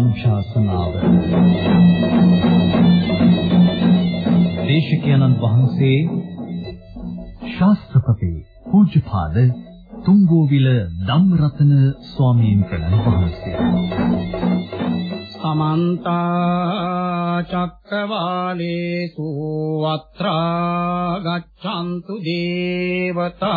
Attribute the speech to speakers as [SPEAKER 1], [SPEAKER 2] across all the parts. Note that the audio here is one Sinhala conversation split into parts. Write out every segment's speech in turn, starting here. [SPEAKER 1] ධර්මානුශාසනාව දේශකයන්න් වහන්සේ ශාස්ත්‍රපති පූජ්‍යපාද තුංගෝවිල ධම්මරතන ස්වාමීන් වහන්සේ සමන්ත චක්කවාලේසු අත්‍රා ගච්ඡන්තු දේවතා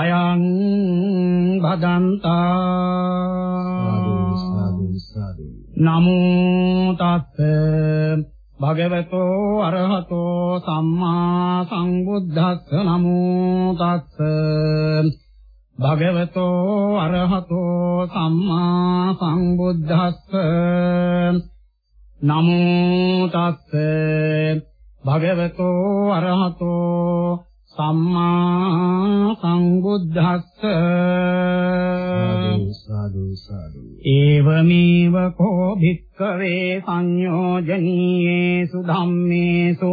[SPEAKER 1] අයං භදන්තා නමෝ තත් භගවතෝ අරහතෝ සම්මා සංබුද්ධස්ස නමෝ තත් භගවතෝ අරහතෝ සම්මා සංබුද්ධස්ස නමෝ තත් භගවතෝ අරහතෝ සම්මා සංබුද්ධස්ස සාදු සාදු ඒවමේව කෝ භික්ඛවේ සංයෝජනීයේසු ධම්මේසු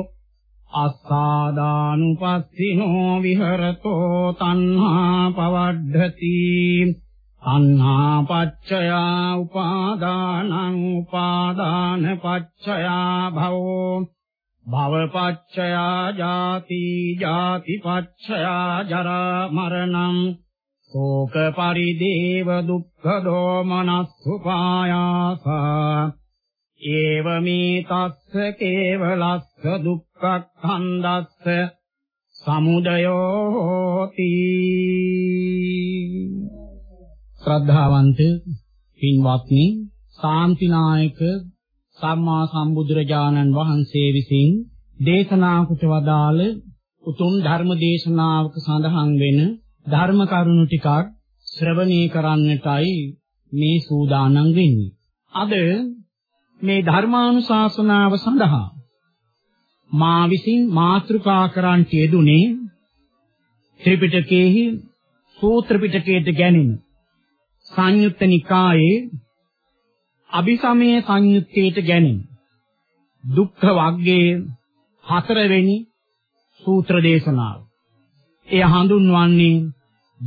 [SPEAKER 1] අස්සාදානුපස්සිනෝ විහෙරතෝ තණ්හා පවද්ධති තණ්හා පච්චයා උපාදානං උපාදාන පච්චයා භවෝ භවපච්චයා ජාති ජාතිපච්චයා ජරා මරණං ශෝක පරිදේව දුක්ඛ දෝමනස්සුපායාසා ඒවමී තස්ස කේවලස්ස දුක්ඛක්ඛන්දස්ස සමුදයෝ හෝති ශ්‍රද්ධාවන්ත පින්වත්නි සාන්තිනායක සම්මා සම්බුදුරජාණන් වහන්සේ විසින් දේශනා කොට වදාළ උතුම් ධර්ම දේශනාවක සඳහන් වෙන ධර්ම කරුණු ටිකක් ශ්‍රවණය කරන්නටයි මේ සූදානම් වෙන්නේ. අද මේ ධර්මානුශාසනාව සඳහා මා විසින් මාතෘකා කරන්ට යෙදුනේ ත්‍රිපිටකයේහි සූත්‍ර පිටකයට ගැනීම සංයුත්ත නිකායේ අபிසමයේ සංයුත්තේට ගැනීම දුක්ඛ වග්ගයේ හතරවෙනි සූත්‍ර දේශනාව. එය හඳුන්වන්නේ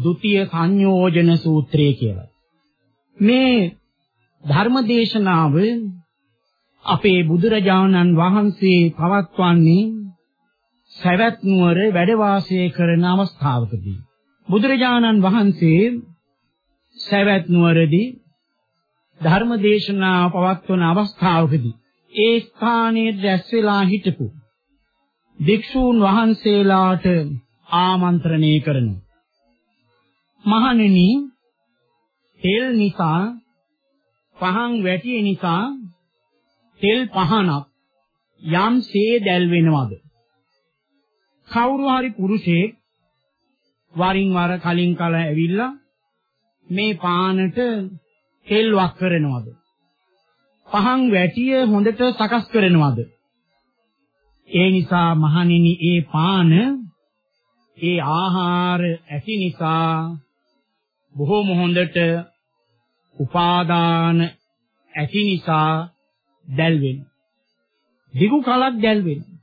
[SPEAKER 1] ဒုတိ ය සංයෝජන සූත්‍රය කියලා. මේ ධර්ම දේශනාව අපේ බුදුරජාණන් වහන්සේ පවත්වන්නේ සවැත් නුවර වැඩ වාසය කරන අවස්ථාවකදී බුදුරජාණන් වහන්සේ සවැත් නුවරදී ධර්ම දේශනාව පවත්වන අවස්ථාවකදී ඒ ස්ථානයේ දැස් වෙලා හිටපු භික්ෂූන් වහන්සේලාට ආමන්ත්‍රණය කරනවා. මහණෙනි, තෙල් නිසා පහන් වැටිය නිසා තෙල් පහනක් යම්සේ දැල් වෙනවද? කවුරු හරි පුරුෂයෙක් වරින් වර කලින් කල ඇවිල්ලා මේ පානට කෙල්වක් කරනවද? පහන් වැටිය හොඳට සකස් කරනවද? ඒ නිසා මහණෙනි ඒ පාන ඒ ආහාර ඇති නිසා බොහෝම හොඳට උපාදාන ඇති නිසා දැල් වෙනවා. දිගු කලක් දැල් වෙනවා.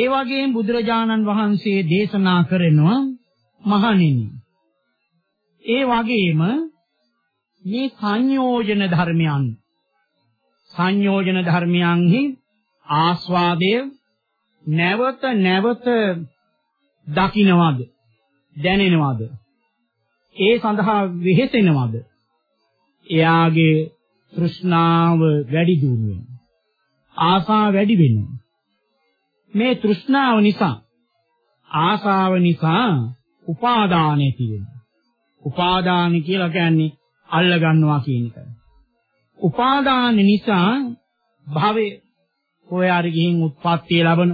[SPEAKER 1] ඒ වගේම බුදුරජාණන් වහන්සේ දේශනා කරනවා මහණෙනි. ඒ වගේම මේ සංයෝජන ධර්මයන් සංයෝජන ධර්මයන්හි ආස්වාදය නැවත නැවත දකින්නවද දැනෙනවද ඒ සඳහා වෙහෙසෙනවද එයාගේ තෘෂ්ණාව වැඩි දියුණුවෙන් ආසා වැඩි වෙනවා මේ තෘෂ්ණාව නිසා ආසාව නිසා උපාදානය තියෙනවා උපාදාන කියලා කියන්නේ අල්ල ගන්නවා කියන එක. උපාදාන නිසා භවය හොයාරි ගිහින් උත්පත්ති ලැබෙන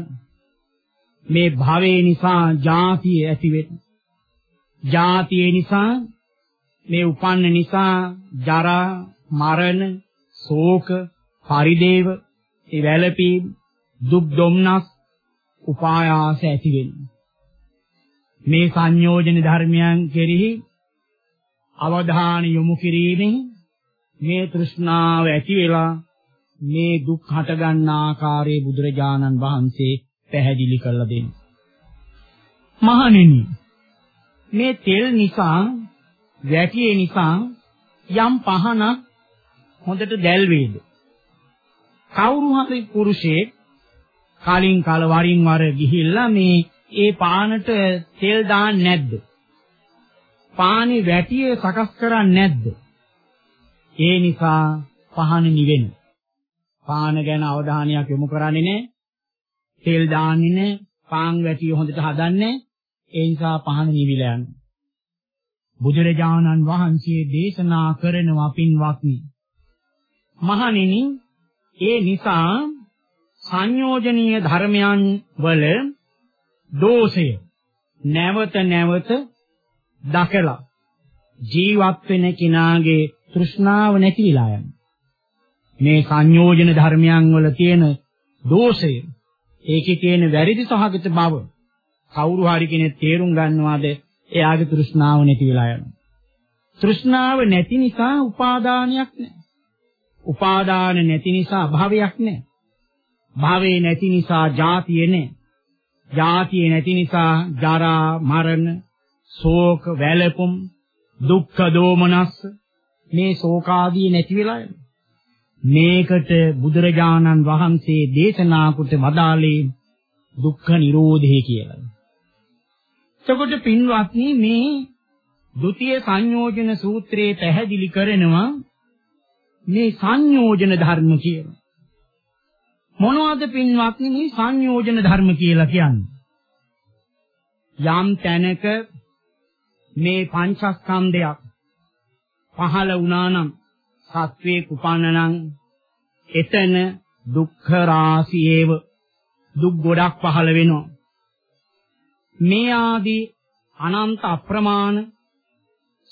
[SPEAKER 1] මේ භවය නිසා ජාතිය ඇති වෙන. ජාතිය නිසා මේ උපන්න නිසා ජරා මරණ ශෝක පරිදේව ඒ වැළපීම් දුක් දුම්නස් උපායාස ඇති වෙන්නේ මේ සංයෝජන ධර්මයන් කෙරෙහි අවධානය යොමු කිරීමෙන් මේ තෘෂ්ණාව ඇති වෙලා මේ දුක් හට ගන්න ආකාරයේ බුදුරජාණන් වහන්සේ පැහැදිලි කරලා දෙන්නේ. මහණෙනි මේ තෙල් නිසා වැටියේ නිසා යම් පහන හොඳට දැල් වේද. කවුරු හරි පුරුෂයෙක් කලින් කල වරින් වර ගිහිල්ලා මේ ඒ පානට තෙල් දාන්නේ නැද්ද? පානේ වැටිය සකස් කරන්නේ නැද්ද? ඒ නිසා පහන නිවෙන. පාන ගැන අවධානයක් යොමු කරන්නේ නැහැ. තෙල් දාන්නේ නැහැ. පාන් වැටිය හොඳට හදන්නේ ඒ නිසා පහන නිවිලා යනවා. බුදුරජාණන් වහන්සේ දේශනා කරනවා පින්වත්නි. මහණෙනි, ඒ නිසා සංයෝජනීය ධර්මයන් වල දෝෂය නැවත නැවත දකලා ජීවත් වෙන කෙනාගේ තෘෂ්ණාව නැති වෙලා යනවා. මේ සංයෝජන ධර්මයන් වල තියෙන දෝෂය ඒකේ තියෙන වැරදි සහගත බව කවුරු හරි කෙනෙක් තේරුම් ගන්නවාද එයාගේ තෘෂ්ණාව නැති වෙලා යනවා. තෘෂ්ණාව නැති නිසා උපාදානයක් නැහැ. උපාදාන නැති නිසා භවයක් නැහැ. භාවේ නැති නිසා ජාතිය නැහැ. ජාතිය නැති නිසා ජරා මරණ ශෝක වැළපුම් දුක්ඛ දෝමනස්ස මේ ශෝකාදී නැති වෙලා මේකට බුදුරජාණන් වහන්සේ දේශනා කොට වදාළේ දුක්ඛ නිරෝධය කියලා. එතකොට පින්වත්නි මේ ဒုတိ ය සංයෝජන සූත්‍රයේ පැහැදිලි කරනවා මේ සංයෝජන ධර්ම කියලා. මොනවද පින්වත්නි මේ සංයෝජන ධර්ම කියලා කියන්නේ? යම් තැනක මේ පංචස්කන්ධයක් පහළ වුණා නම් සත්වේ කුපන්නනම් එතන දුක්ඛ රාශියේව දුක් ගොඩක් පහළ වෙනවා මේ ආදී අනන්ත අප්‍රමාණ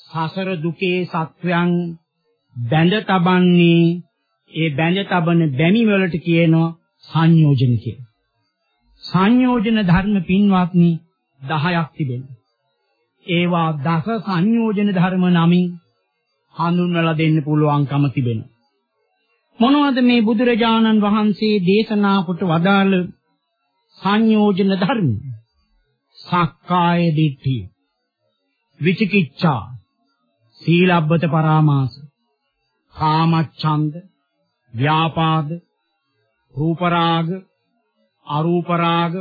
[SPEAKER 1] සසර දුකේ සත්වයන් බැඳ තබන්නේ ඒ බැඳ තබන බැමි වලට කියනවා සංයෝජන කියලා සංයෝජන ධර්ම පින්වත්නි 10ක් තිබෙනවා ඒවා දස සංයෝජන ධර්ම නමින් හඳුන්වලා දෙන්න පුළුවන්කම තිබෙනවා. මොනවද මේ බුදුරජාණන් වහන්සේ දේශනා කොට වදාළ සංයෝජන ධර්ම? සක්කාය දිට්ඨිය, විචිකිච්ඡා, සීලබ්බත පරාමාස, කාමච්ඡන්ද, ව්‍යාපාද, රූපරාග, අරූපරාග,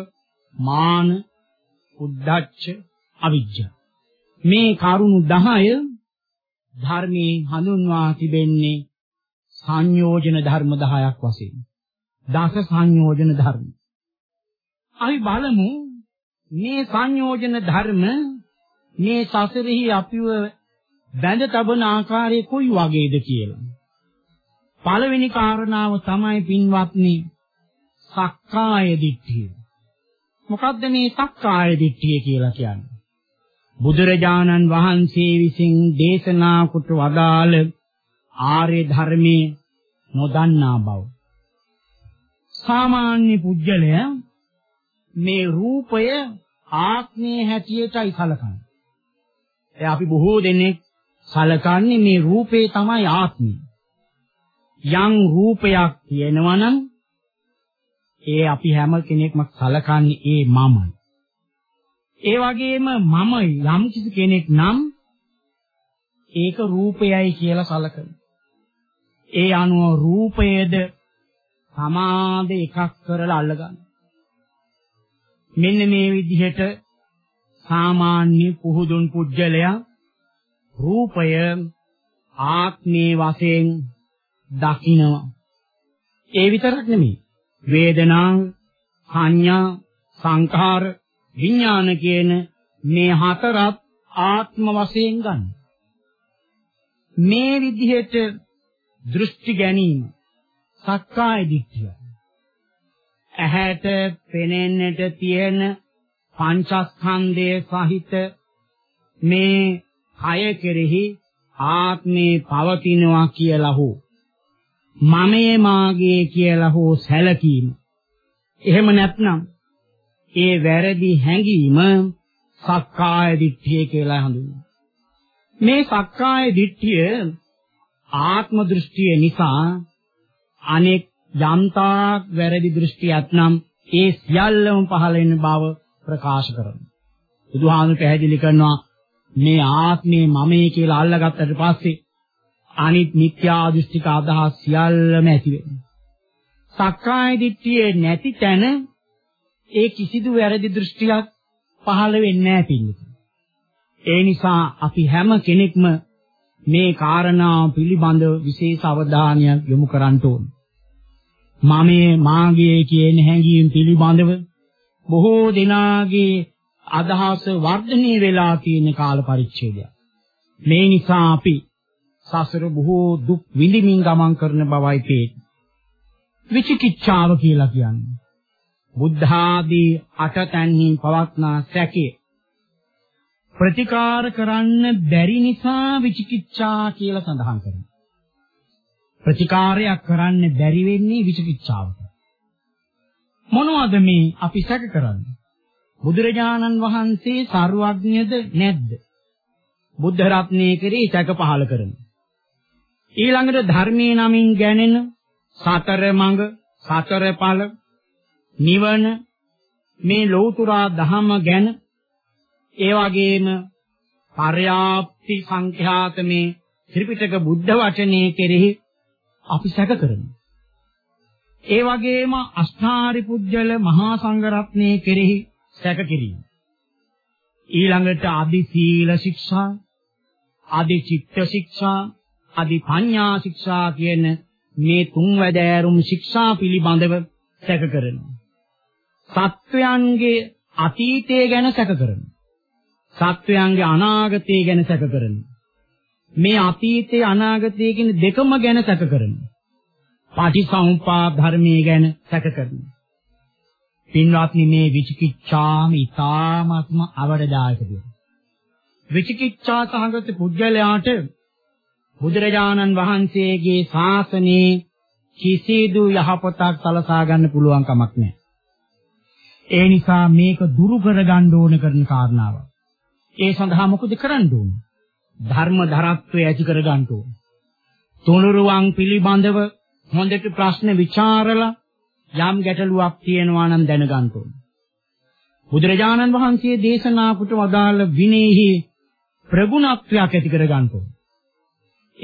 [SPEAKER 1] මාන, උද්ධච්ච, අවිජ්ජා මේ කරුණු 10 ධර්මයේ හඳුන්වා තිබෙන්නේ සංයෝජන ධර්ම 10ක් වශයෙන්. දස සංයෝජන ධර්ම. අපි බලමු මේ සංයෝජන ධර්ම මේ සසරෙහි අපිව බැඳ තබන ආකාරය කොයි වගේද කියලා. පළවෙනි කාරණාව තමයි පින්වත්නි සක්කාය දිට්ඨිය. මොකද්ද මේ සක්කාය දිට්ඨිය කියලා කියන්නේ? බුදුරජාණන් වහන්සේ විසින් දේශනා කොට වදාළ ආර්ය ධර්මයේ නොදන්නා බව. සාමාන්‍ය පුජ්‍යලය මේ රූපය ආත්මයේ හැටියටයි සලකන්නේ. ඒ අපි බොහෝ දෙනෙක් සලකන්නේ මේ රූපේ තමයි ආත්මය. යම් රූපයක් තියෙනවා නම් ඒ අපි හැම කෙනෙක්ම සලකන්නේ ඒ මමයි. ඒ වගේම මම යම් කිසි කෙනෙක් නම් ඒක රූපයයි කියලා සලකන. ඒ අනුව රූපයේද සමාද එකක් කරලා අල්ලගන්න. මෙන්න මේ විදිහට සාමාන්‍ය පුහුදුන් පුජ්‍යලයා රූපය ආත්මේ වශයෙන් දකිනවා. ඒ විතරක් නෙමෙයි. වේදනා, සංඥා, සංඛාර විඥාන කියන මේ හතරත් ආත්ම වශයෙන් ගන්න. මේ විදිහට දෘෂ්ටි ගැනීම සක්කාය දිට්ඨිය. ඇහැට පෙනෙන්නට තියෙන පංචස්කන්ධය සහිත මේ කය කෙරෙහි ආත්මේ පවතිනවා කියලා හෝ මමයේ මාගේ කියලා හෝ සැලකීම. එහෙම නැත්නම් ඒ වැරදි හැඟීම සක්කාය දිට්ඨිය කියලා හඳුන්වනවා. මේ සක්කාය දිට්ඨිය ආත්ම දෘෂ්ටිය නිසා අනෙක් යම්තාක් වැරදි දෘෂ්ටියක් නම් ඒ සියල්ලම පහළ වෙන බව ප්‍රකාශ කරනවා. බුදුහාමුදුරු පැහැදිලි කරනවා මේ ආත්මේ මමයි කියලා අල්ලගත්තට පස්සේ අනිත් මිත්‍යා දෘෂ්ටික අදහස් සියල්ලම ඇති වෙනවා. සක්කාය දිට්ඨිය නැති තැන ඒ කිසිදු වැරදි දෘෂ්ටියක් පහළ වෙන්නේ නැහැ පිළිතුර. ඒ නිසා අපි හැම කෙනෙක්ම මේ කාරණා පිළිබඳව විශේෂ අවධානයක් යොමු කරන්න ඕනේ. මමේ මාගේ කියන හැඟීම් පිළිබඳව බොහෝ දෙනාගේ අදහස වර්ධනය වෙලා තියෙන කාල පරිච්ඡේදය. මේ නිසා අපි සසර බොහෝ දුක් විඳින්මින් ගමන් කරන බවයි පේන්නේ. විචිකිච්ඡාව කියලා කියන්නේ බුද්ධාදී අටතන්හි පවත්නා සැකේ ප්‍රතිකාර කරන්න බැරි නිසා විචිකිච්ඡා කියලා සඳහන් කරනවා. ප්‍රතිකාරයක් කරන්න බැරි වෙන්නේ විචිකිච්ඡාවට. මොනවද මේ අපි සැක කරන්නේ? බුදුරජාණන් වහන්සේ සර්වඥද නැද්ද? බුද්ධ රත්නයේ කෙරෙහි සැක පහල කරනවා. ඊළඟට ධර්මයේ නමින් ගැනෙන සතර මඟ, සතර ඵල, නිවන මේ ලෞතුරා ධහම ගැන ඒ වගේම පර්‍යාප්ති සංඛ්‍යාත මේ ත්‍රිපිටක බුද්ධ වචනේ කෙරෙහි අපි සැක කරනවා. ඒ වගේම අෂ්ඨාරි පුජ්‍යල මහා සංඝරත්නයේ කෙරෙහි සැක කිරීම. ඊළඟට আদি සීල ශික්ෂා, আদি චිත්ත ශික්ෂා, আদি පඤ්ඤා ශික්ෂා කියන මේ තුන් වැදෑරුම් ශික්ෂා පිළිබඳව සැක කරනවා. සත්වයන්ගේ අතීතය ගැන සැක කරනවා. සත්වයන්ගේ අනාගතය ගැන සැක කරනවා. මේ අතීතය අනාගතය කියන දෙකම ගැන සැක කරනවා. පාටිසම්පා ධර්මයේ ගැන සැක කරනවා. පින්වත්නි මේ විචිකිච්ඡාම ඊ타මාත්ම අවරදායක දෙයක්. විචිකිච්ඡා සහගත පුද්ගලයාට බුදුරජාණන් වහන්සේගේ ශාසනයේ කිසිදු යහපතක් සලසා ගන්න පුළුවන් කමක් නැහැ. ඒ නිසා මේක දුරු කරගන්න ඕන කරන කාරණාව. ඒ සඳහා මොකද කරන්න ඕන? ධර්ම ධරත්වය ඇති කරගන්න ඕන. තුනුරුවන් පිළිබඳව හොඳට ප්‍රශ්න විචාරලා යම් ගැටලුවක් තියෙනවා නම් දැනගන්න ඕන. බුදුරජාණන් වහන්සේ දේශනා කොට වදාළ විනේහි ප්‍රගුණත්වයක් ඇති කරගන්න ඕන.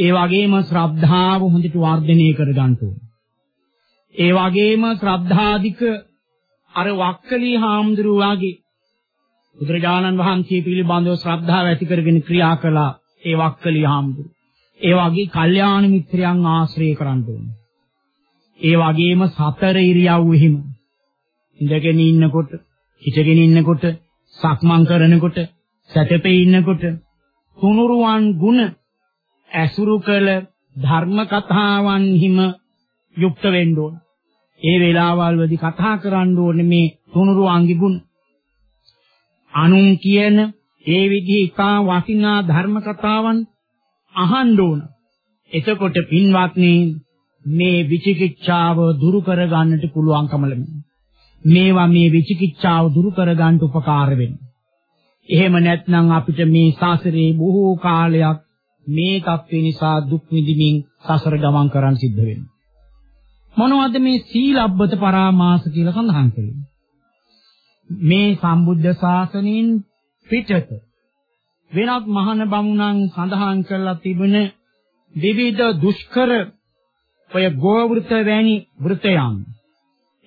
[SPEAKER 1] ඒ වගේම ශ්‍රද්ධාව හොඳට වර්ධනය කරගන්න ඕන. ඒ වගේම ශ්‍රද්ධාධික අර වක්කලී හාමුදුරුවාගේ බුදුරජාණන් වහන්සේ පිළිබඳව ශ්‍රද්ධාව ඇති කරගෙන ක්‍රියා කළා ඒ වක්කලී හාමුදුරුවෝ. ඒ වගේ කල්යාණ මිත්‍රයන් ආශ්‍රය කරන්න ඕනේ. ඒ වගේම සතර ඉරියව්වෙහිම ඉඳගෙන ඉන්නකොට, හිටගෙන ඉන්නකොට, සක්මන් කරනකොට, සැතපේ ඉන්නකොට තුනුරුවන් ගුණ ඇසුරු කළ ධර්ම කතාවන්හිම යුක්ත වෙන්න ඕනේ. ඒ වෙලාවල්වලදී කතා කරන්න ඕනේ මේ තුනුරු අංගිගුණ. අනුන් කියන ඒ විදිහේ ඉතා වටිනා ධර්ම කතාවන් අහන්න ඕන. එතකොට පින්වත්නි මේ විචිකිච්ඡාව දුරු කරගන්නට පුළුවන්කම ලැබෙනවා. මේවා මේ විචිකිච්ඡාව දුරු කරගන්න උපකාර වෙනවා. එහෙම නැත්නම් අපිට මේ සාසරේ බොහෝ කාලයක් මේ තත්ත්වේ නිසා දුක් විඳින්මින් සසර ගමන් කරන්න සිද්ධ වෙනවා. මොනවද මේ සීලබ්බත පරාමාස කියලා සඳහන් කළේ? මේ සම්බුද්ධ ශාසනයෙන් පිටත වෙනත් මහාන බමුණන් සඳහන් කරලා තිබෙන විවිධ දුෂ්කර ඔය ගෝවෘත වැනි වෘතයන්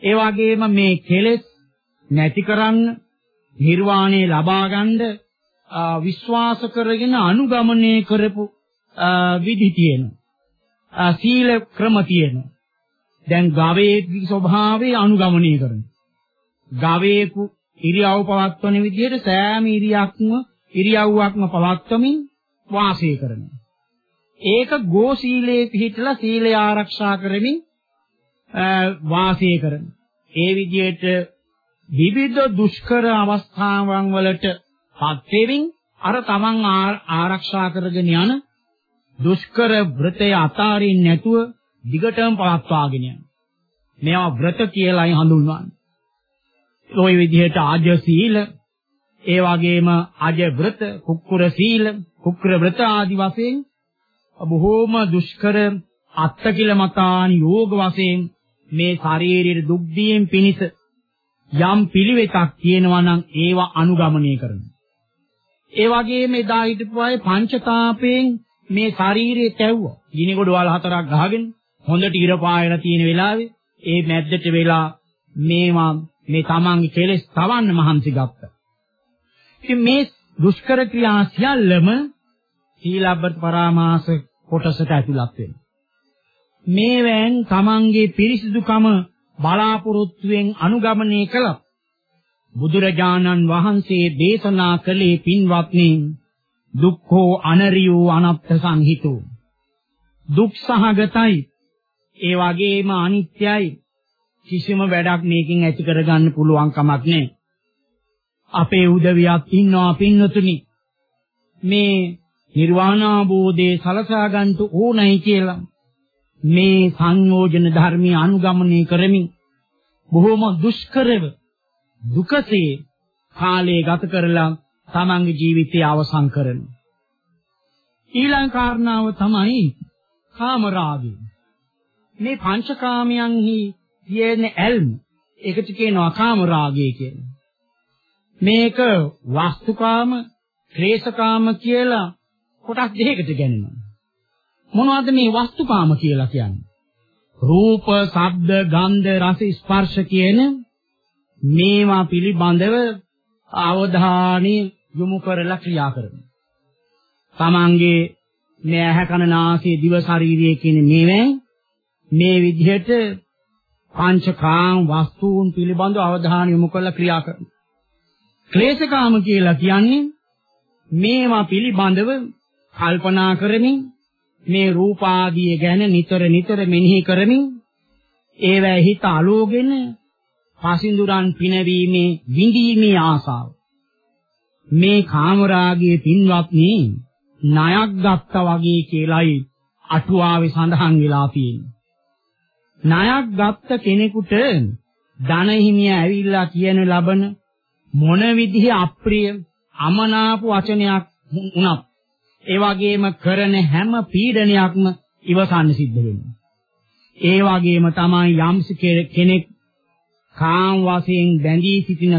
[SPEAKER 1] ඒ වගේම මේ කෙලෙස් නැති කරන්න නිර්වාණය ලබා ගන්න විශ්වාස කරගෙන අනුගමනය කරපු විදි තියෙනවා සීල ක්‍රම තියෙනවා දැන් ගවයේ ස්වභාවය අනුගමනය කරනවා. ගවයෙකු ඉරියව් පවත්වන විදිහට සෑම ඉරියක්ම ඉරියව්වක්ම පවත්වමින් වාසය කරනවා. ඒක ගෝ සීලයේ පිහිටලා සීලය ආරක්ෂා කරමින් වාසය කරනවා. ඒ විදිහට විවිධ දුෂ්කර අවස්ථාවන් වලට පත් වෙමින් අර තමන් ආරක්ෂා කරගෙන යන දුෂ්කර වෘතය අතාරින් නැතුව දිගටම පවත්වාගෙන යනවා. මේවා ව්‍රත කියලායි හඳුන්වන්නේ. ওই විදිහට ආජ සීල, ඒ වගේම අජ ව්‍රත, කුක්කුර සීල, කුක්කුර ව්‍රත ආදි වශයෙන් බොහෝම දුෂ්කර අත්තකිලමතාන් යෝග වශයෙන් මේ ශාරීරික දුක් දීම් පිණිස යම් පිළිවෙතක් තියෙනවා නම් ඒවා අනුගමනය කරනවා. ඒ වගේම එදා හිටපු අය පංචතාපයෙන් මේ ශාරීරිය තැවුවා. ගිනිගොඩ වල හතරක් ගහගෙන හොඳට ඉර පායලා තියෙන වෙලාවේ ඒ මැද්දට වෙලා මේවා මේ තමන්ගේ කෙලෙස් තවන්න මහන්සි ගත්තා. ඉතින් මේ දුෂ්කර ක්‍රියා සියල්ලම සීලබ්බත පරාමාස කොටසට ඇතුළත් වෙනවා. මේවෙන් තමන්ගේ පිරිසිදුකම බලාපොරොත්තුෙන් අනුගමනය කළා. බුදුරජාණන් වහන්සේ දේශනා කළේ පින්වත්නි දුක්ඛෝ අනරියෝ අනත්ත සංහිතෝ දුක් සහගතයි ඒ වගේම අනිත්‍යයි. කිසිම වැඩක් මේකෙන් ඇති කරගන්න පුළුවන් කමක් නැහැ. අපේ උදවියක් ඉන්නවා පින්නතුනි. මේ නිර්වාණාභෝධේ සලසා ගන්නට ඕනයි කියලා මේ සංයෝජන ධර්මී අනුගමනය කරමින් බොහෝම දුෂ්කරව දුකසේ කාලය ගත කරලා තමන්ගේ ජීවිතය අවසන් කරනවා. ඊළඟ කාරණාව තමයි කාමරාගය. මේ පංචකාමයන්හි තියෙන ඇල්ම ඒකට කියනවා කාම රාගය කියලා. මේක වස්තුකාම, ක්ලේශකාම කියලා කොටස් දෙකකට ගන්නවා. මොනවද මේ වස්තුකාම කියලා කියන්නේ? රූප, ශබ්ද, ගන්ධ, රස, ස්පර්ශ කියන මේවා පිළිබඳව අවධානය යොමු කරලා ක්‍රියා කරනවා. තමන්ගේ මේ ඇහැ කන නාසය දිව ශරීරය කියන මේවෙන් මේ විදිහට පංචකාම වස්තුන් පිළිබඳව අවධානය යොමු කරලා ක්‍රියා කරනවා. ක්ලේශකාම කියලා කියන්නේ මේවා පිළිබඳව කල්පනා කරමින් මේ රූපාදිය ගැන නිතර නිතර මෙනෙහි කරමින් ඒවැ හිත අලෝගෙන පසින්දුරන් පිනවීමේ විඳීමේ ආසාව මේ කාමරාගයේ පින්වත්නි ණයක් ගත්තා වගේ කියලයි අටුවාවේ සඳහන් වෙලා තියෙන්නේ ණයක් ගත්ත කෙනෙකුට ධන හිමිය ඇවිල්ලා කියන ලබන මොන විදිහ අප්‍රිය අමනාප වචනයක් වුණත් ඒ වගේම කරන හැම පීඩනයක්ම ඉවසන්න සිද්ධ වෙනවා. ඒ වගේම තමයි යම්ස කෙනෙක් කාම වශයෙන් බැඳී සිටින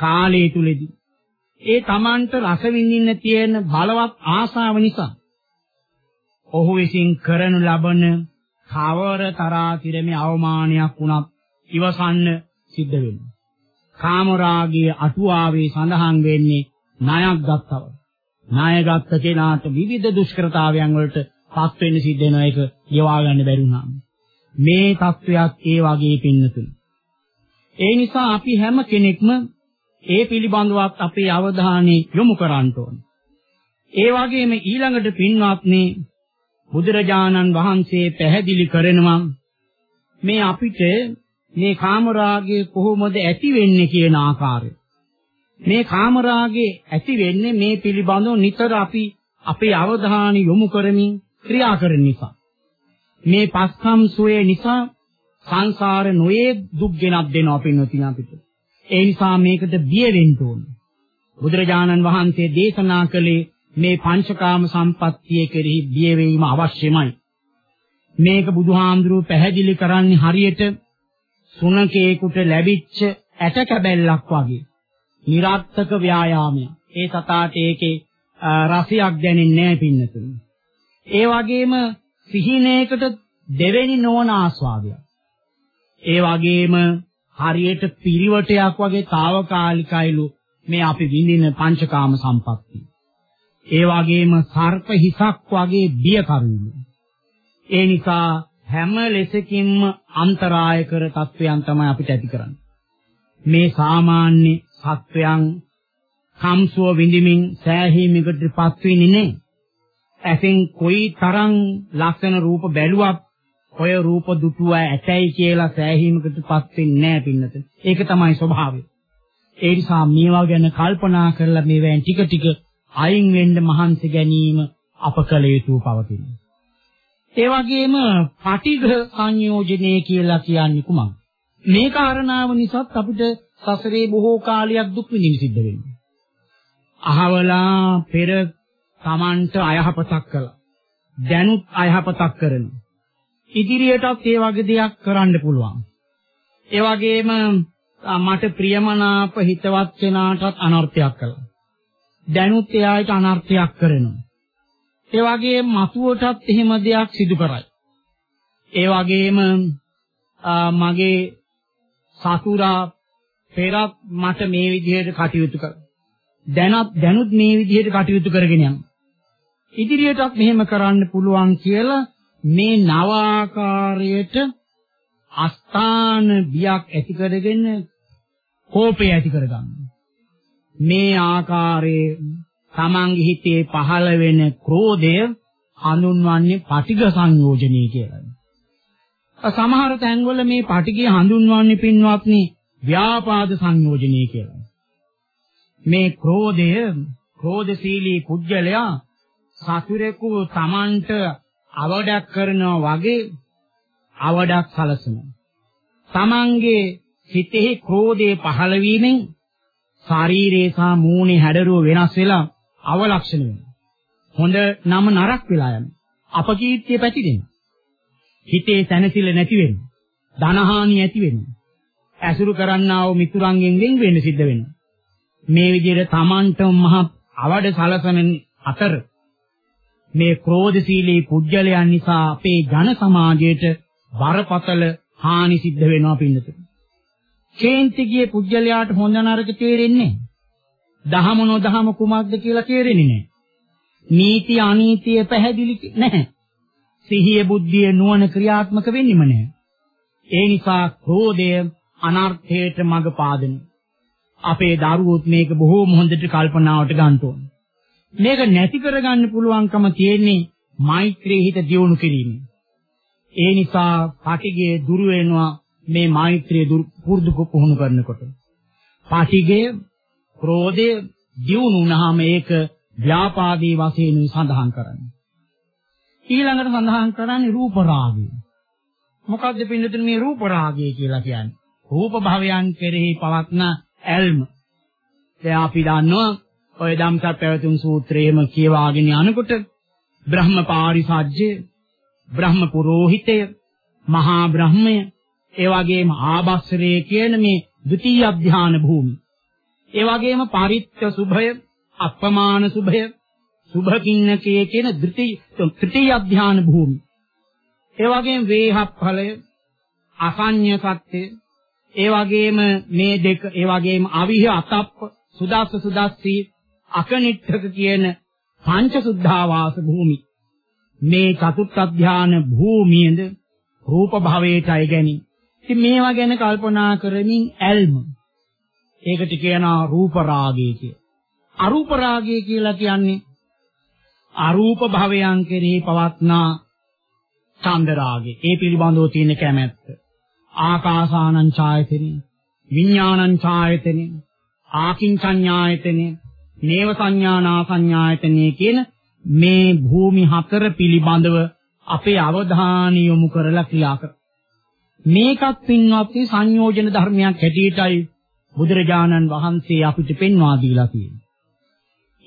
[SPEAKER 1] කාලය තුලදී ඒ Tamanට රස විඳින්න තියෙන බලවත් ආශාව නිසා ඔහු විසින් කරනු ලබන කවර තරා කිරමේ අවමානයක් වුණත් ඉවසන්න සිද්ධ වෙනවා. කාමරාගයේ අටුවාවේ සඳහන් වෙන්නේ ණයක් ගත්තව. ණය ගත්ත කෙනාට විවිධ දුෂ්කරතාවයන් වලට පත් වෙන්න සිද්ධ වෙනවා ඒක ගෙවා ගන්න බැරි වුණාම. මේ தත්වයක් ඒ වගේ පින්නතුන. ඒ නිසා අපි හැම කෙනෙක්ම ඒ පිළිබඳවත් අපේ අවධානය යොමු කරන්න ඕනේ. ඒ වගේම ඊළඟට පින්වත්නි බුදුරජාණන් වහන්සේ පැහැදිලි කරනවා මේ අපිට මේ කාමරාගය කොහොමද ඇති වෙන්නේ කියන ආකාරය. මේ කාමරාගය ඇති වෙන්නේ මේ පිළිබඳව නිතර අපි අපේ අවධානය යොමු කරමින් ක්‍රියා කරන නිසා. මේ පස්කම් සුවේ නිසා සංසාර නොයේ දුක් ගෙනත් දෙනවා පින්වතුනි අපිට. ඒ නිසා මේකට බිය වෙන්න ඕනේ. බුදුරජාණන් වහන්සේ දේශනා කළේ මේ පංචකාම සම්පත්තිය කෙරෙහි බිය වීම අවශ්‍යමයි. මේක බුදුහාඳුරුව පැහැදිලි කරන්නේ හරියට සුනකේකුට ලැබිච්ච ඇට කැබැල්ලක් වගේ. නිරර්ථක ව්‍යායාමය. ඒ සතාට ඒකේ රසයක් දැනෙන්නේ නැහැ පින්නතුනි. ඒ වගේම සිහිනයකට දෙවෙනි නොවන ආස්වාදයක්. ඒ වගේම හරියට පිරිවටයක් වගේ తాවකාලිකයිලු මේ අපි විඳින පංචකාම සම්පත්තිය. ඒ වගේම සර්ප හිසක් වගේ බියකරුණු. ඒ නිසා හැම ලෙසකින්ම අන්තරාය කර තත්වයන් තමයි අපිට ඇති කරන්නේ. මේ සාමාන්‍ය සත්වයන් කම්සුව විඳිමින් සෑහීමකට පත්වෙන්නේ නැහැ. ඇසෙන් කොයි තරම් ලක්ෂණ රූප බැලුවත් ඔය රූප දුටුව ඇතයි කියලා සෑහීමකට පත්වෙන්නේ නැහැ පින්නත. ඒක තමයි ස්වභාවය. ඒ නිසා මේවා ගැන කල්පනා කරලා මේවෙන් ටික ටික අයින් වෙන්න මහන්සි ගැනීම අප කළ යුතු පවතින. ඒ වගේම පටිඝ සංයෝජනේ කියලා කියන්නේ කුමක්ද? මේ කාරණාව නිසාත් අපිට සසරේ බොහෝ කාලයක් දුක් විඳින්න සිද්ධ වෙනවා. අහවලා පෙර Tamanට අයහපතක් කළා. දැනුත් අයහපතක් කරනවා. ඉදිරියටත් ඒ වගේ දෙයක් කරන්න පුළුවන්. ඒ වගේම මට ප්‍රියමනාප හිතවත් කෙනාටත් අනර්ථයක් කළා. දැනුත් එයාට අනර්ථයක් කරනවා. ඒ වගේම මතුවටත් එහෙම දෙයක් සිදු කරයි. ඒ වගේම මගේ සතුරා පෙරත් මට මේ විදිහට කටයුතු කර. දැනත් දැනුත් මේ විදිහට කටයුතු කරගෙන යනවා. ඉදිරියටත් මෙහෙම කරන්න පුළුවන් කියලා මේ නව ආකාරයට අස්ථාන බියක් ඇති කරගෙන කෝපය ඇති කරගන්නවා. මේ ආකාරයේ තමන්ගේ හිතේ පහළ වෙන ක්‍රෝධය හඳුන්වන්නේ පටිඝ සංයෝජනී කියලා. සමහර තැන්වල මේ පටිඝය හඳුන්වන්නේ පින්වත්නි ව්‍යාපාද සංයෝජනී කියලා. මේ ක්‍රෝධය ක්‍රෝධශීලී කුජලයා සතුරෙකු තමන්ට අවඩක් කරනවා වගේ අවඩක් සලසනවා. තමන්ගේ සිතෙහි ක්‍රෝධය පහළ වීමෙන් ශරීරේ සහ මූණේ හැඩරුව වෙනස් වෙලා අවලක්ෂණ වෙනවා. හොඳ නම නරක වෙලා යනවා. අපකීර්තිය පැතිරෙනවා. හිතේ සැනසෙල්ල නැති වෙනවා. ධනහානි ඇති වෙනවා. ඇසුරු කරන්නා වූ මිතුරන්ගෙන් වෙන් වෙන්න සිද්ධ වෙනවා. මේ විදිහට Tamanට මහ අවඩ සලසන අතර මේ ක්‍රෝධශීලී පුජ්‍යලයන් නිසා අපේ ජන සමාජයට බරපතල හානි සිද්ධ වෙනවා පින්නතුනි. කේන්ති ගියේ පුජ්‍යලයාට හොඳ නරක තේරෙන්නේ දහම නොදහම කුමක්ද කියලා තේරෙන්නේ නැහැ. නීති අනීතිය පැහැදිලි නැහැ. සිහිය බුද්ධිය නුවණ ක්‍රියාත්මක වෙන්නෙම නැහැ. ඒ නිසා ක්‍රෝධය අනර්ථයට මඟ පාදන. අපේ දරුවොත් මේක බොහෝම හොඳට කල්පනාවට ගන්න ඕන. මේක නැති කරගන්න පුළුවන්කම තියෙන්නේ මෛත්‍රී හිත දියුණු කිරීමෙන්. ඒ නිසා පටිගේ දුර වෙනවා මේ මෛත්‍රිය පුරුදු පුහුණු කරනකොට. පාටිගය, ක්‍රෝධය දියුණු වුණාම ඒක ව්‍යාපාදී වශයෙන් සඳහන් කරන්නේ. ඊළඟට සඳහන් කරන්නේ රූප රාගය. මොකක්ද පින්නතුනේ මේ රූප රාගය කියලා කියන්නේ? රූප භවයන් කෙරෙහි පවත්න ඇල්ම. දැන් අපි දන්නවා ඔය ධම්සත් පැවතුම් සූත්‍රයේම කියවාගෙන යනකොට බ්‍රහ්ම පාරිසජ්ජය, බ්‍රහ්ම පුරෝහිතය, මහා බ්‍රහ්මය, ඒ වගේම ආභස්සරේ කියන මේ ဒုတိ ය ධාන භූමිය. ඒ වගේම පරිත්‍ය සුභය, අප්‍රමාණ සුභය, සුභ කින්නකේ කියන ත්‍රිතිය ධාන භූමිය. ඒ වගේම වේහප්ඵලය, අසඤ්ඤ සත්‍ය, ඒ වගේම මේ දෙක, ඒ වගේම අවිහ අතප්ප, සුදස්ස සුදස්සී, අකනිට්ඨක කියන පංච සුද්ධාවාස භූමි. මේ චතුත් අධ්‍යාන භූමියද රූප භවයටයි ගැනීම. ඉතින් මේවා ගැන කල්පනා කරමින් ඇල්ම. ඒකට කියනවා රූප රාගය කියලා. අරූප රාගය කියලා කියන්නේ අරූප භවයන් කෙරෙහි පවත්නා ඡන්ද රාගය. ඒ පිළිබඳව තියෙන කැමැත්ත. ආකාසානං ඡායතනෙ, විඥානං ඡායතනෙ, ආකින් සංඥායතනෙ, නේව සංඥානා සංඥායතනෙ කියන මේ භූමි හතර පිළිබඳව අපේ අවධානය යොමු කරලා ක්‍රියා කර. මේකත් පින්වත්නි සංයෝජන ධර්මයක් හැටියටයි බුදුරජාණන් වහන්සේ අපිට පෙන්වා දීලා තියෙන්නේ.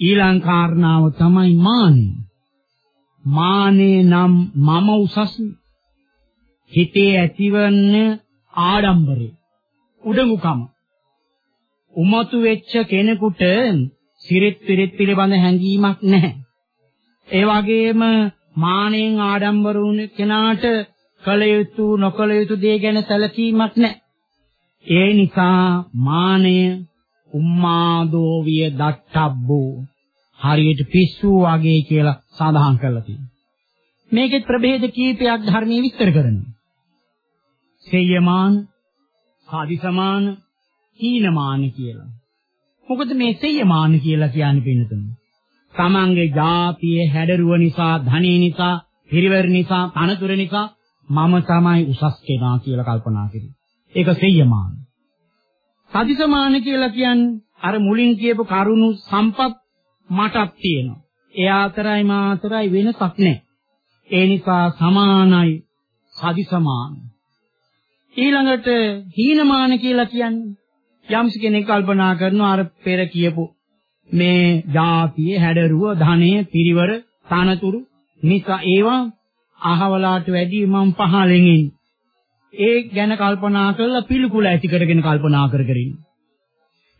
[SPEAKER 1] ඊළං කාරණාව තමයි මානෙ. මානේ නම් මම උසස් හිතේ ඇතිවන ආඩම්බරේ උඩඟුකම උමතු වෙච්ච කෙනෙකුට සිරිත් පිරිත් පිළිබඳ හැඟීමක් නැහැ. ඒ වගේම මානෙන් ආඩම්බර වුණ කෙනාට කළ යුතු නොකළ යුතු දේ ගැන සැලකීමක් නැහැ. ඒ නිසා මානය උම්මාදෝ විය දත්තබ්බෝ හරියට පිස්සු වගේ කියලා සඳහන් කරලා තියෙනවා. මේකෙත් ප්‍රභේද කීපයක් ධර්මයේ විස්තර කරනවා. සේයමාන, ආදිසමාන, හීනමාන කියලා. මොකද මේ සේයමාන කියලා කියන්නේ පින්නතුනේ. තමන්ගේ ජාතිය හැඩරුව නිසා, ධනෙ නිසා, පිරිවර නිසා, තනතුර නිසා මම තමයි උසස් කෙනා කියලා කල්පනා කිරීම. ඒක සෙය්‍යමාන. සදිසමාන කියලා කියන්නේ අර මුලින් කියපු කරුණු සම්පත් මටත් තියෙනවා. එයා අතරයි මා අතරයි වෙනසක් නැහැ. ඒ නිසා සමානයි සදිසමාන. ඊළඟට හීනමාන කියලා කියන්නේ යම්ස කෙනෙක් කල්පනා කරනවා අර පෙර කියපු මේ ජාතිය හැඩරුව ධනය පිරිවර තනතුරු නිසා ඒවා අහවලාට වැඩි මම පහලෙන් ඉන්නේ. ඒ ගැන කල්පනා කරලා පිළිකුල ඇති කරගෙන කල්පනා කර කර ඉන්නේ.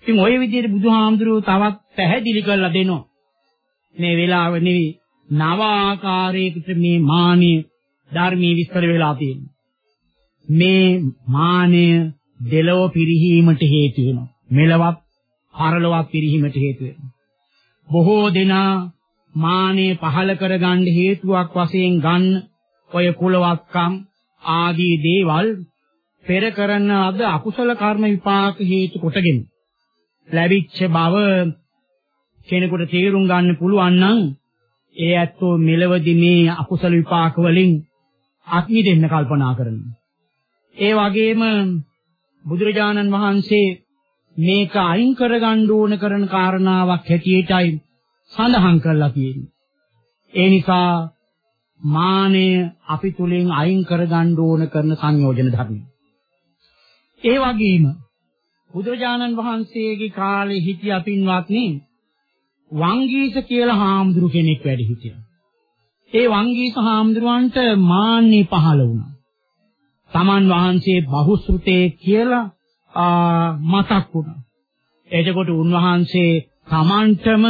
[SPEAKER 1] ඉතින් ওই විදිහට බුදුහාමුදුරුවෝ තවත් පැහැදිලි කරලා දෙනවා. මේ වෙලාව නෙවෙයි නව ආකාරයකට මේ මානිය ධර්මයේ විස්තර වෙලා තියෙනවා. මේ මානය දෙලව පිරිහීමට හේතු වෙනවා. මෙලවත් පරලොවක් පිරිහීමට හේතු වෙනවා. බොහෝ දෙනා මානෙ පහල කරගන්න හේතුවක් වශයෙන් ගන්න ඔය කුලවත්කම් ආදී දේවල් පෙර කරන අද අකුසල කර්ම විපාක හේතු කොටගෙන ලැබිච්ච බව කෙනෙකුට තේරුම් ගන්න පුළුවන් නම් ඒ ඇත්තෝ මෙලවදී මේ අකුසල විපාක වලින් අත්මිදෙන්න කල්පනා කරනවා. ඒ වගේම බුදුරජාණන් වහන්සේ මේක අයින් කරගන්න ඕන කරන කාරණාවක් හැටියටයි සඳහන් කරලා තියෙන්නේ. ඒ නිසා මානය අපි තුලින් අයින් කරගන්න ඕන කරන සංයෝජන ධර්ම. ඒ වගේම බුදුරජාණන් වහන්සේගේ කාලේ හිටිය පින්වත්නි වංගීස කියලා හාමුදුරු කෙනෙක් වැඩ හිටියා. ඒ වංගීස හාමුදුරුවන්ට මාන්නේ පහළ වුණා. තමන් වහන්සේ බහුශ්‍රුතේ කියලා මතක් වුණා. එතකොට උන්වහන්සේ තමන්ටම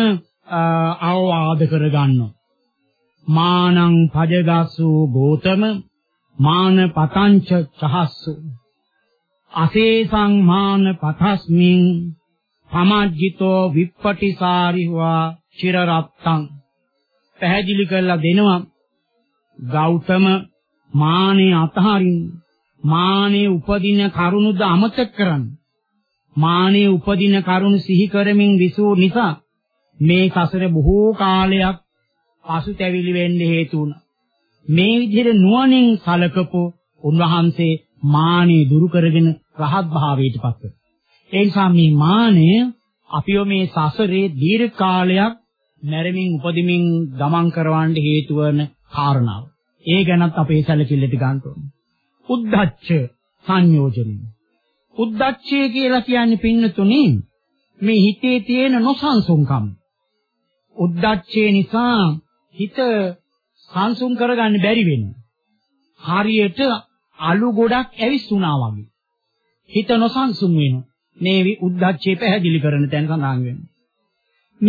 [SPEAKER 1] අවවාද කරගන්නවා. මානං පජගස්සෝ ගෝතම මාන පතංච චහස්සු අසේසං මාන පතස්මින් පමජ්ජිතෝ විප්පටිසාරිවා චිරරත්තං පැහැදිලි කරලා දෙනවා ගෞතම මානේ අතහරින් මානේ උපදින කරුණුද අමතක කරන්න මානේ උපදින කරුණ සිහි කරමින් විසූ නිසා මේ සසර බොහෝ කාලයක් පසුතැවිලි වෙන්න හේතු වුණා. මේ විදිහට නුවණින් කලකපෝ උන්වහන්සේ මානෙ දුරු කරගෙන රහත් භාවයට පත් වෙනවා. ඒ නිසා මේ මානය අපිව මේ සසරේ දීර්ඝ කාලයක් නැරමින් උපදිමින් ගමන් කරවන්න හේතු වන කාරණාව. ඒ ගැනත් අපේ සැලකිල්ලට ගන්න ඕනේ. උද්දච්ච සංයෝජනය. උද්දච්චය කියලා කියන්නේ පින්නතුනේ මේ හිතේ තියෙන නොසන්සුන්කම්. උද්දච්චය නිසා හිත සංසුන් කරගන්න බැරි වෙනවා. හරියට අලු ගොඩක් ඇවිස්සුනා වගේ. හිත නොසන්සුන් වෙනවා. මේ උද්දච්චය පැහැදිලි කරන තැන සඳහන් වෙනවා.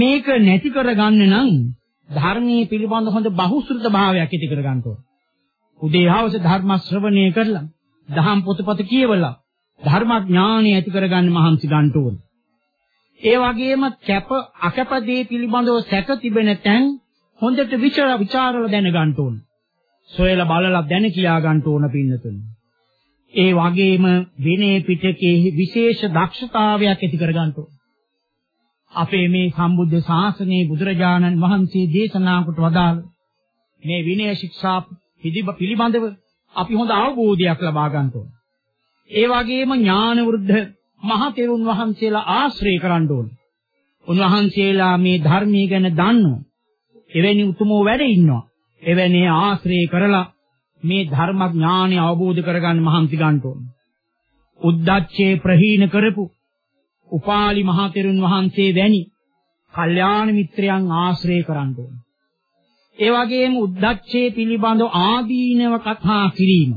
[SPEAKER 1] මේක නැති කරගන්න නම් ධර්මයේ පිළිබඳ හොඳ බහුශ්‍රත භාවයක් ඇති කරගන්න ඕන. උදේ හවස ධර්ම ශ්‍රවණය කරලා, දහම් පොතපත කියවලා, ධර්ම ඥානය ඇති කරගන්න මහන්සි ගන්න ඕන. ඒ වගේම කැප අකැප දේ පිළිබඳව සැක තිබෙන තැන් හොඳට විචාර විචාරලා දැනගන්න ඕන. සොයලා බලලා දැන කියා ගන්න ඕන පින්නතුනි. ඒ වගේම විනය පිටකයේ විශේෂ දක්ෂතාවයක් ඇති කර ගන්න ඕන. අපේ මේ සම්බුද්ධ ශාසනයේ බුදුරජාණන් වහන්සේ දේශනා කොට වදාළ මේ විනය ශික්ෂා පිළිබඳව අපි හොඳ අවබෝධයක් ලබා ගන්න ඕන. ඒ වගේම ඥාන වෘද්ධ මහ තෙරුන් වහන්සේලා ආශ්‍රය කරන්න ඕන. උන්වහන්සේලා මේ ධර්මයේ ගැන දන්නෝ එවැනි උතුමෝ වැඩ ඉන්නවා. එවැනි ආශ්‍රය කරලා මේ ධර්ම ඥානය අවබෝධ කරගන්න මහන්සි ගන්න ඕන. උද්දච්චේ ප්‍රහීන කරපු උපාලි මහතෙරුන් වහන්සේ වැනි කල්යාණ මිත්‍රයන් ආශ්‍රය කරන්න ඕන. ඒ වගේම උද්දච්චේ පිළිබඳ ආදීනව කතා කිරීම.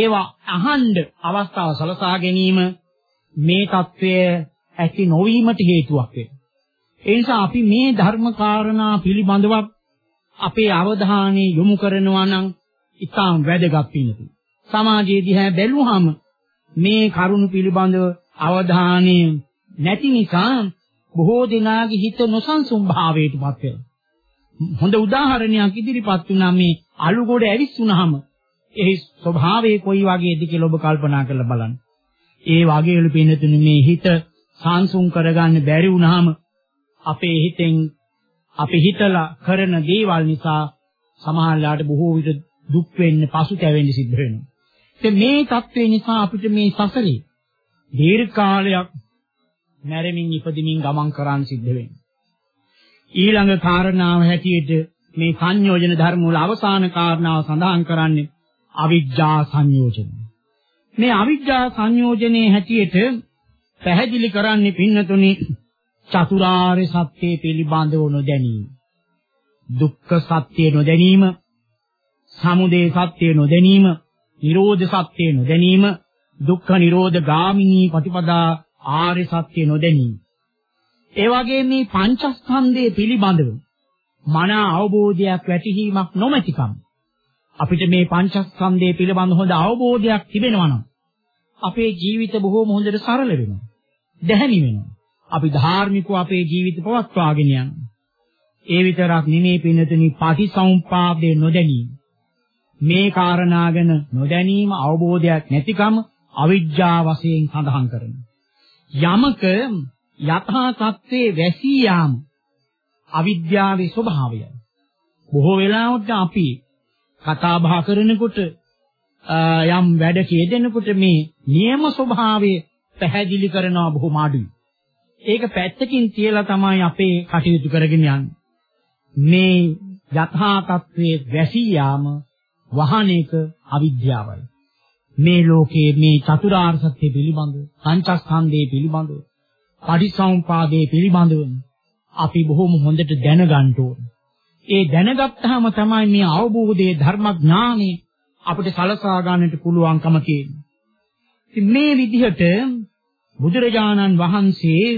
[SPEAKER 1] ඒවා අහන්න අවස්ථාව සලසා ගැනීම මේ తත්වය ඇති නොවීමට හේතුවක් වෙනවා. ඒ නිසා අපි මේ ධර්ම කාරණා පිළිබඳව අපේ අවධානය යොමු කරනවා නම් ඉතාම වැදගත් වෙනවා. සමාජයේ දිහා බැලුවාම මේ කරුණු පිළිබඳව අවධානය නැති නිසා බොහෝ දෙනාගේ හිත නොසන්සුන් භාවයටපත් වෙනවා. හොඳ උදාහරණයක් ඉදිරිපත් වුණා මේ අලුගොඩ ඇවිස්සුනහම එහි ස්වභාවය කොයි වගේද කියලා ඔබ කල්පනා කරලා බලන්න. ඒ වගේලු පින්නතුනි මේ හිත සංසුන් කරගන්න බැරි වුණාම අපේ හිතෙන් අපි හිතලා කරන දේවල් නිසා සමහරලාට බොහෝ විට දුක් වෙන්න පසුතැවෙන්න සිද්ධ වෙනවා. ඉතින් මේ தත්ත්වේ නිසා අපිට මේ සසරේ දීර්ඝ කාලයක් මැරෙමින් ඉපදෙමින් ගමන් කරන්න සිද්ධ වෙනවා. ඊළඟ කාරණාව හැටියට මේ සංයෝජන ධර්ම වල අවසාන කාරණාව සඳහන් කරන්නේ අවිජ්ජා සංයෝජන. මේ අවිජ්ජා සංයෝජනයේ හැටියට පැහැදිලි කරන්නේ පින්නතුනේ චතුරාර්ය සත්‍ය පිළිබඳව නොදැනීම දුක්ඛ සත්‍ය නොදැනීම සමුදය සත්‍ය නොදැනීම නිරෝධ සත්‍ය නොදැනීම දුක්ඛ නිරෝධ ගාමිනී ප්‍රතිපදා ආර්ය සත්‍ය නොදැනීම ඒ වගේම මේ පංචස්කන්ධය පිළිබඳව මන අවබෝධයක් වැටහීමක් නොමැතිකම අපිට මේ පංචස්කන්ධය පිළිබඳ හොඳ අවබෝධයක් තිබෙනවා නම් අපේ ජීවිත බොහෝම හොඳට සරල වෙනවා දැහැමි වෙනවා අපි ධාර්මිකව අපේ ජීවිත පවත්වාගෙන යනවා. ඒ විතරක් නෙමේ පින්නතුනි පටිසම්පාදේ නොදැනීම. මේ කාරණා ගැන නොදැනීම අවබෝධයක් නැතිකම අවිජ්ජා වශයෙන් සඳහන් කරනවා. යමක යථා තත්ත්වයේ වැසී යාම අවිද්‍යාවේ ස්වභාවයයි. බොහෝ වෙලාවට අපි කතා බහ කරනකොට යම් වැඩ කියදෙනකොට මේ නියම ස්වභාවය පැහැදිලි කරනවා බොහොම අඩුයි. ඒක පැත්තකින් තියලා තමයි අපේ කටයුතු කරගෙන යන්නේ. මේ යථා තත්වයේ වැසී යාම වහණේක අවිද්‍යාවයි. මේ ලෝකයේ මේ චතුරාර්ය සත්‍ය පිළිබඳ, පංචස්කන්ධය පිළිබඳ, පටිසමුපාදයේ පිළිබඳව අපි බොහොම හොඳට දැනගන්න ඕනේ. ඒ දැනගත්තාම තමයි මේ අවබෝධයේ ධර්මඥානෙ අපිට සලසා ගන්නට පුළුවන්කම තියෙන්නේ. මේ විදිහට බුදුරජාණන් වහන්සේ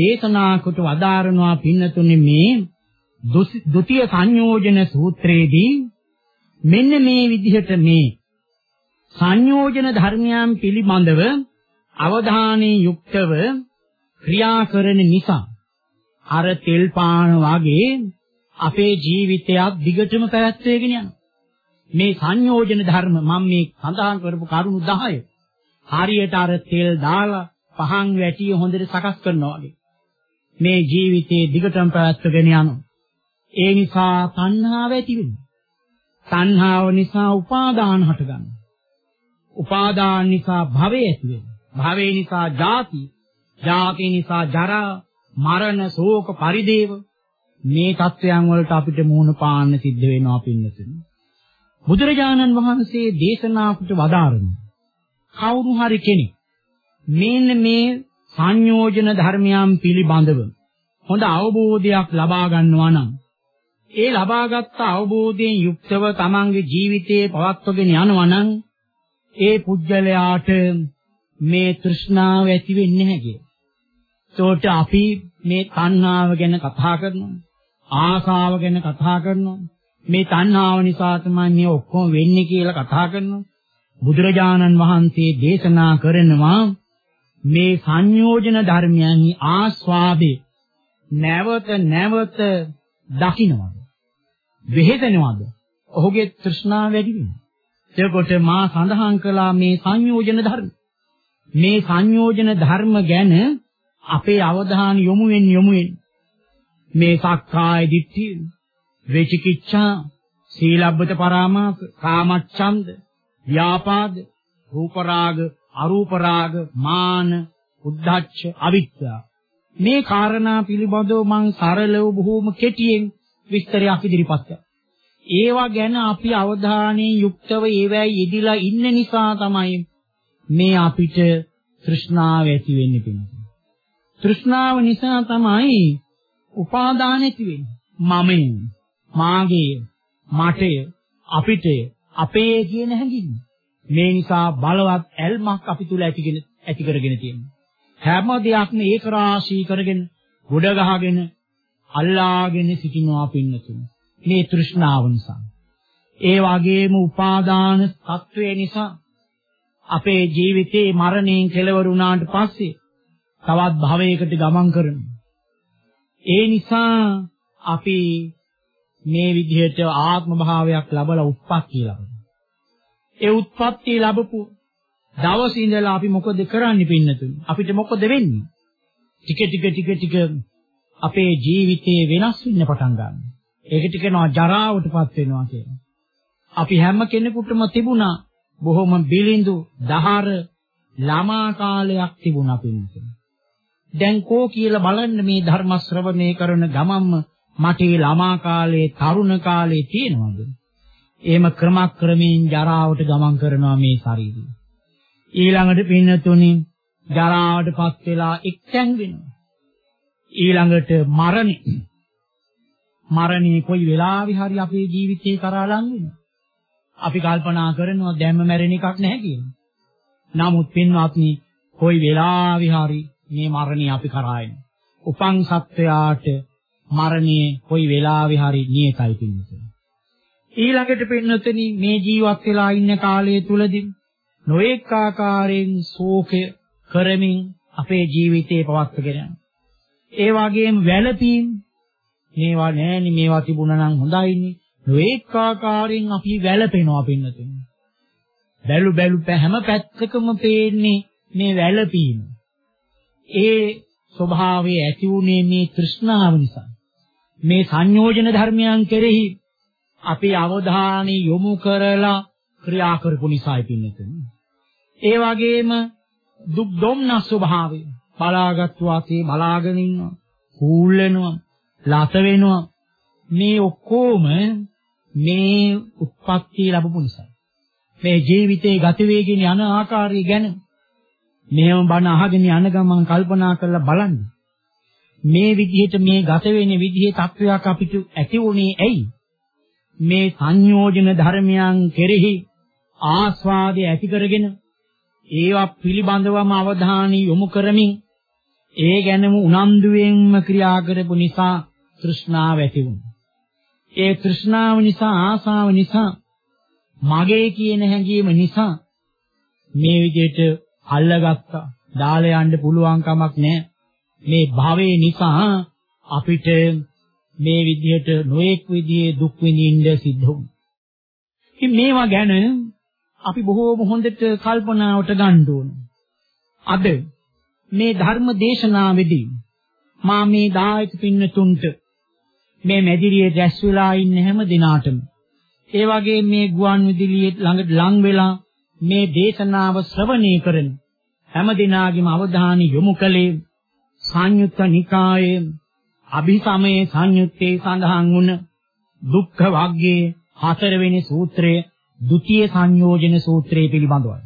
[SPEAKER 1] දේශනා කොට වදාරනවා පින්නතුනේ මේ ဒုတိ ය සංයෝජන සූත්‍රයේදී මෙන්න මේ විදිහට මේ සංයෝජන ධර්මයන් පිළිබඳව අවධානයේ යුක්තව ක්‍රියා කරන නිසා අර තෙල් පාන වගේ අපේ ජීවිතයක් දිගටම පැවැත්වගෙන යනවා. මේ සංයෝජන ධර්ම මම මේ සඳහන් කරපු කරුණු 10 හරියට අර තෙල් දාලා පහන් වැටිය හොඳට සකස් කරනවා වගේ. මේ ජීවිතයේ දිගටම පැවැත්වගෙන යනවා. ඒ නිසා තණ්හාව ඇති වෙනවා. තණ්හාව නිසා උපාදාන හටගන්නවා. උපාදාන නිසා භවය ඇති වෙනවා. භවය නිසා ජාති, ජාති නිසා ජරා, මරණ, ශෝක, පරිදේව මේ தත්වයන් වලට අපිට මුහුණ පාන්න සිද්ධ වෙනවා පින්නතුනි. බුදුරජාණන් වහන්සේ දේශනා කොට වදාරන කවුරු හරි කෙනෙක් මෙන්න මේ සංයෝජන ධර්මයන් පිළිබඳව හොඳ අවබෝධයක් ලබා ගන්නවා නම් ඒ ලබාගත් අවබෝධයෙන් යුක්තව තමන්ගේ ජීවිතයේ පවත්වගෙන යනවා නම් ඒ පුජ්‍යලයාට මේ තෘෂ්ණාව ඇති වෙන්නේ නැහැ කිය. ඒකට අපි මේ තණ්හාව ගැන කතා කරනවා. ආසාව ගැන කතා කරනවා. මේ තණ්හාව නිසා තමයි මේ ඔක්කොම වෙන්නේ කියලා කතා කරනවා. බුදුරජාණන් වහන්සේ දේශනා කරනවා මේ සංයෝජන ධර්මයන් ආස්වාදේ නැවත නැවත දකින්නවද? වෙහෙදෙනවද? ඔහුගේ තෘෂ්ණාව වැඩි වෙනවා. එතකොට මා සඳහන් කළා මේ සංයෝජන ධර්ම. මේ සංයෝජන ධර්ම ගැන අපේ අවධානය යොමු වෙන්න යොමු වෙන්න. මේ සක්කාය දිට්ඨිය, විචිකිච්ඡා, සීලබ්බත පරාමාස, කාමච්ඡන්ද, ව්‍යාපාද, රූප රාග, අරූප රාග, මාන, උද්ධච්ච, අවිද්‍යාව. මේ කාරණා පිළිබඳව මම සරලව බොහෝම කෙටියෙන් විස්තරයක් ඉදිරිපත් කළා. ඒවා ගැන අපි අවධානයෙන් යුක්තව ඒවැයි යෙදিলা ඉන්න නිසා තමයි මේ අපිට තෘෂ්ණාව ඇති වෙන්නේ පිණිස. තෘෂ්ණාව නිසා තමයි උපාදාන ඇති වෙන්නේ. මමයි, මාගේ, මටය, අපිටය, අපේ කියන හැඟීම. මේ නිසා බලවත් ඇල්මක් අපි තුල ඇතිගෙන ඇති කරගෙන තියෙනවා. හැම දෙයක්ම ඒක රාශී කරගෙන, ගොඩ ගහගෙන, අල්ලාගෙන සිටිනවා පින්නතුන්. මේ තෘෂ්ණාව නිසා. ඒ වගේම උපාදාන తත්වය නිසා අපේ ජීවිතේ මරණයෙන් කෙලවර වුණාට පස්සේ තවත් භවයකට ගමන් කරනවා. ඒ නිසා අපි මේ විදිහට ආත්ම භාවයක් ලබලා උප්පත් කියලා. ඒ උත්පත්ති ලැබපු දවස් ඉඳලා අපි මොකද කරන්නේ පින්නතුනි? අපිට මොකද වෙන්නේ? ටික ටික ටික ටික අපේ ජීවිතේ වෙනස් වෙන්න පටන් ගන්නවා. ඒකට කියනවා ජරාවටපත් වෙනවා කියලා. අපි හැම කෙනෙකුටම තිබුණා බොහොම බිලිඳු දහර ළමා කාලයක් තිබුණා පින්නතුනි. දැන් කෝ කියලා බලන්න මේ ධර්ම ශ්‍රවණය කරන ගමම්ම මට ළමා කාලේ තරුණ කාලේ තියෙනවද? එහෙම ක්‍රමක්‍රමයෙන් ජරාවට ගමන් කරනවා මේ ශරීරය. ඊළඟට පින්නතුනි ජරාවටපත් වෙලා එක්තැන් වෙනවා. ඊළඟට මරණය. මරණය කොයි වෙලාවෙ හරි අපේ ජීවිතේ කරා ලං වෙනවා. අපි කල්පනා කරනවා දැම්ම මැරෙන එකක් නැහැ කියලා. නමුත් පින්වත්නි කොයි වෙලාවෙ හරි මේ මරණය අපි කරා එනවා. උපන් සත්වයාට මරණය කොයි වෙලාවෙ හරි නියතයි පින්නතුනි. ඊළඟට පින්නතනි මේ ජීවත් වෙලා ඉන්න කාලය තුලදී නොඑක ආකාරයෙන් ශෝකය කරමින් අපේ ජීවිතේ පවත්වාගෙන යනවා. ඒ වගේම වැළපීම් මේවා නෑනි මේවා තිබුණා නම් හොඳයිනි. නොඑක ආකාරයෙන් අපි වැළපෙනවා පින්නතුනි. බැලු බැලු හැම පැත්තකම පේන්නේ මේ වැළපීම. ඒ ස්වභාවයේ ඇති වුනේ මේ තෘෂ්ණාව නිසා. මේ සංයෝජන ධර්මයන් කෙරෙහි අපි අවධානය යොමු කරලා ක්‍රියා කරපු නිසායි පින්නතුනි. ඒ වගේම දුක් දුම්නස් ස්වභාවය බලාගත් වාසේ බලාගෙන ඉන්නවා. කූල් වෙනවා, ලත වෙනවා. මේ ඔක්කොම මේ උත්පත්ති ලැබපු නිසා. මේ ජීවිතේ ගතිවේගින යන ආකාරය ගැන මෙහෙම බණ අහගෙන යන ගමන් කල්පනා කරලා බලන්න. මේ විදිහට මේ ගත වෙන විදිහේ තත්වයක් අපිට ඇති වුණේ ඇයි? මේ සංයෝජන ධර්මයන් කෙරෙහි ආස්වාදය ඇති කරගෙන ඒවා පිළිබඳවම අවධානය යොමු කරමින් ඒ ගැනම උනන්දුවෙන්ම ක්‍රියා කරපු නිසා තෘෂ්ණාව ඇති වුණා. ඒ තෘෂ්ණාව නිසා ආසාව නිසා මගේ කියන හැඟීම නිසා මේ විදිහට අල්ලගත්තා. දාලා යන්න පුළුවන් කමක් නැහැ. මේ භවයේ නිසා අපිට මේ විදිහට නොඑක් විදිහේ දුක් විඳින්න සිද්ධ වුණා. ඉතින් මේවා ගැන අපි බොහෝම හොඳට කල්පනාවට ගන්න ඕන. අද මේ ධර්ම දේශනාවේදී මා මේ දායක පින්නතුන්ට මේ මැදිරියේ දැස් වෙලා ඉන්න හැම දිනාටම ඒ වගේ මේ ගුවන් විදුලියේ ළඟ ලං වෙලා මේ දේශනාව ශ්‍රවණය කරන හැම දිනාගේම අවධානය යොමු කළේ සංයුත්ත නිකායේ අභිසමයේ සංයුත්තේ සඳහන් වුණ දුක්ඛ වග්ගයේ හතරවෙනි සූත්‍රය ဒုတိ ය සංයෝජන සූත්‍රය පිළිබඳවයි.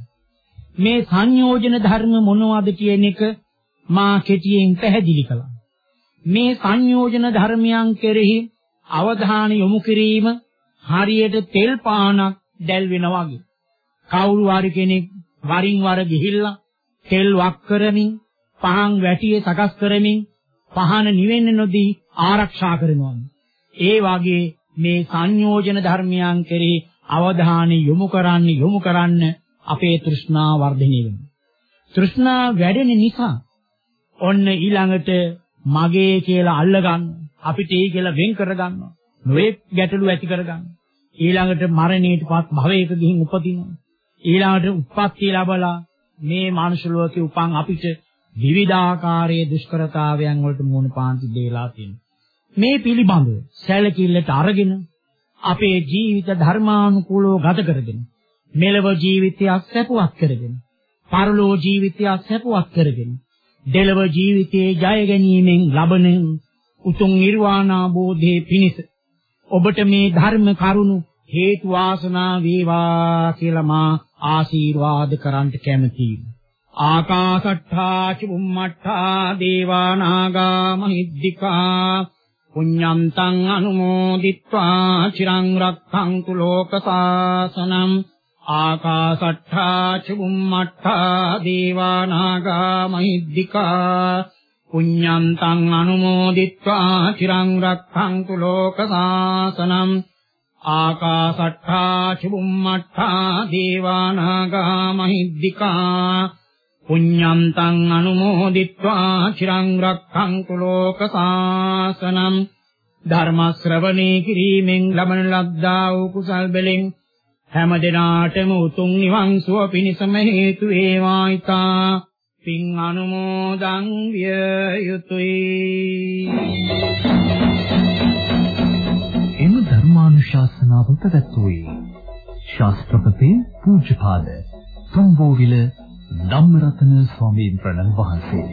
[SPEAKER 1] මේ සංයෝජන ධර්ම මොනවද කියන එක මා කෙටියෙන් පැහැදිලි කළා. මේ සංයෝජන ධර්මයන් කෙරෙහි අවධානය යොමු කිරීම හරියට තෙල් පානක් දැල්වෙනා වගේ. කවුරු හරි කෙනෙක් වරින් වර ගිහිල්ලා තෙල් වක් කරමින් පහන් වැටියේ සකස් කරමින් පහන නිවෙන්න නොදී ආරක්ෂා කරනවා. ඒ වාගේ මේ සංයෝජන ධර්මයන් කෙරෙහි අවධානය යොමු කරන්න යොමු කරන්න අපේ තෘෂ්ණා වර්ධනය වෙනවා. තෘෂ්ණා වැඩෙන නිසා ඔන්න ඊළඟට මගේ කියලා අල්ලගන්න අපිට ඒ කියලා වෙන් කරගන්නවා. නොයේ ගැටලු ඇති කරගන්නවා. ඊළඟට මරණයටපත් භවයක ගිහින් උපදිනවා. ඊළඟට උප්පත්ති ලැබලා මේ මානුෂ ලෝකේ උපන් අපිට විවිධාකාරයේ දුෂ්කරතාවයන් වලට මුහුණ පාන් සිද්ධ වෙලා තියෙනවා. මේ පිළිබඳව සැලකිල්ලට අරගෙන අපේ ජීවිත ධර්මානුකූලව ගත කරගෙන මෙලව ජීවිතයක් සැපවත් කරගෙන පරලෝ ජීවිතයක් සැපවත් කරගෙන දෙලව ජීවිතයේ ජය ගැනීමෙන් ලබන උතුම් නිර්වාණාභෝධයේ පිණිස ඔබට මේ ධර්ම කරුණු හේතු වාසනා වේවා කියලා මා ආශිර්වාද කරන්ට කැමතියි ආකාශට්ඨා චුම්මට්ඨා දේවානාගා මහිද්దికා පුඤ්ඤන්තං අනුමෝදිත්වා චිරං රක්ඛන්තු ලෝක සාසනං ආකාශට්ඨා චුම්මට්ඨා දේවානාගා මහිද්దికා පුඤ්ඤන්තං අනුමෝදිත්වා චිරං රක්ඛන්තු ලෝක සාසනං ආකාශට්ඨා චුම්මට්ඨා දේවානාගා මහිද්దికා පුඤ්ඤන්තං අනුමෝදිත්වා චිරං රක්ඛන්තු ලෝක සාසනම් ධර්ම ශ්‍රවණේ කිරීමෙන් ලබන ලද්දා වූ කුසල් බලෙන් හැම දිනාටම උතුම් නිවන් සුව පිණසම හේතු වේවායිතා පින් අනුමෝදන් විය යුතුයි එම ධර්මානුශාසනාව පැවැත්වුවේ ශාස්ත්‍රපති පූජ්‍යපාද තුම්බෝවිල ධම්මරතන ස්වාමීන් වහන්සේ